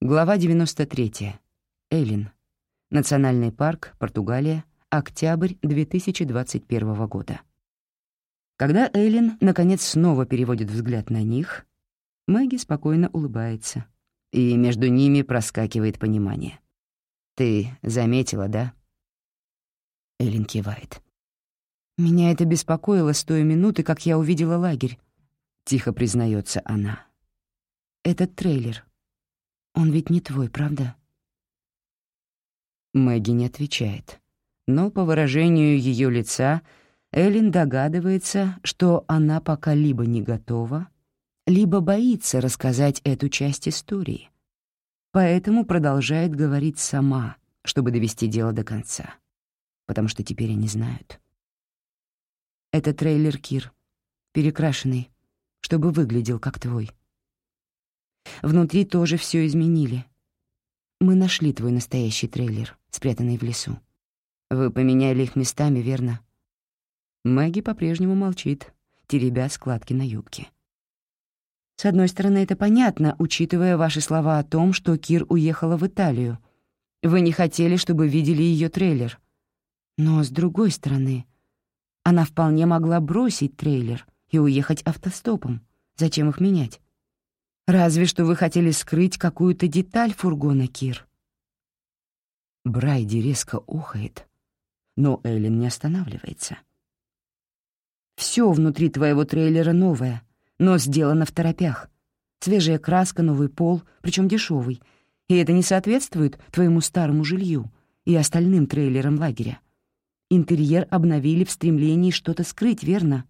Глава 93. Эллин. Национальный парк, Португалия. Октябрь 2021 года. Когда Эллин, наконец, снова переводит взгляд на них, Мэгги спокойно улыбается, и между ними проскакивает понимание. «Ты заметила, да?» Эллин кивает. «Меня это беспокоило с той минуты, как я увидела лагерь», — тихо признается она. «Этот трейлер, он ведь не твой, правда?» Мэгги не отвечает, но по выражению ее лица Эллен догадывается, что она пока либо не готова, либо боится рассказать эту часть истории, поэтому продолжает говорить сама, чтобы довести дело до конца, потому что теперь они знают. Это трейлер Кир, перекрашенный, чтобы выглядел как твой. Внутри тоже все изменили. Мы нашли твой настоящий трейлер, спрятанный в лесу. Вы поменяли их местами, верно? Мэгги по-прежнему молчит, теребя складки на юбке. С одной стороны, это понятно, учитывая ваши слова о том, что Кир уехала в Италию. Вы не хотели, чтобы видели ее трейлер. Но с другой стороны, она вполне могла бросить трейлер и уехать автостопом. Зачем их менять? Разве что вы хотели скрыть какую-то деталь фургона, Кир. Брайди резко ухает, но Эллен не останавливается. Все внутри твоего трейлера новое, но сделано в торопях. Свежая краска, новый пол, причем дешевый, и это не соответствует твоему старому жилью и остальным трейлерам лагеря. Интерьер обновили в стремлении что-то скрыть, верно?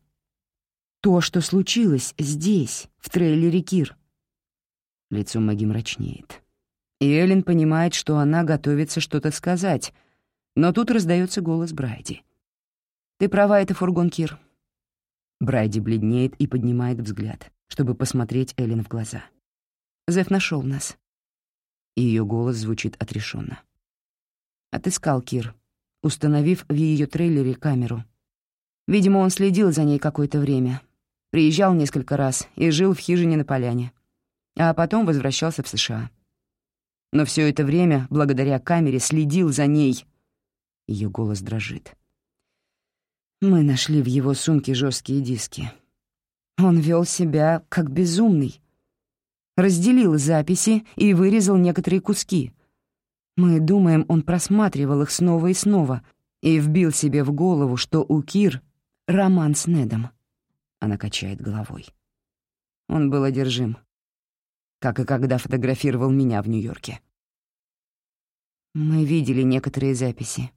То, что случилось здесь, в трейлере Кир, Лицо Маги мрачнеет. И Эллен понимает, что она готовится что-то сказать, но тут раздается голос Брайди. «Ты права, это фургон Кир». Брайди бледнеет и поднимает взгляд, чтобы посмотреть Эллен в глаза. «Зев нашел нас». Ее голос звучит отрешенно. Отыскал Кир, установив в ее трейлере камеру. Видимо, он следил за ней какое-то время. Приезжал несколько раз и жил в хижине на поляне а потом возвращался в США. Но все это время, благодаря камере, следил за ней. Ее голос дрожит. Мы нашли в его сумке жесткие диски. Он вел себя как безумный. Разделил записи и вырезал некоторые куски. Мы думаем, он просматривал их снова и снова и вбил себе в голову, что у Кир — роман с Недом. Она качает головой. Он был одержим как и когда фотографировал меня в Нью-Йорке. Мы видели некоторые записи.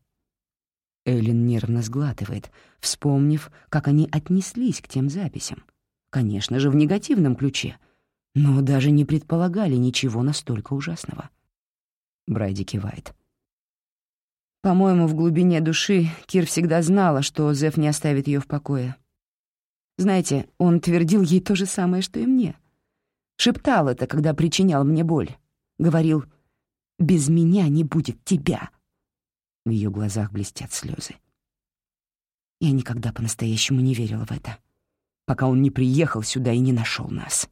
Эллен нервно сглатывает, вспомнив, как они отнеслись к тем записям. Конечно же, в негативном ключе, но даже не предполагали ничего настолько ужасного. Брайди кивает. По-моему, в глубине души Кир всегда знала, что Зев не оставит ее в покое. Знаете, он твердил ей то же самое, что и мне. Шептал это, когда причинял мне боль. Говорил, «Без меня не будет тебя». В ее глазах блестят слезы. Я никогда по-настоящему не верила в это, пока он не приехал сюда и не нашел нас.